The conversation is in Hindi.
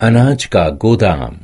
अनाज का गोदाम।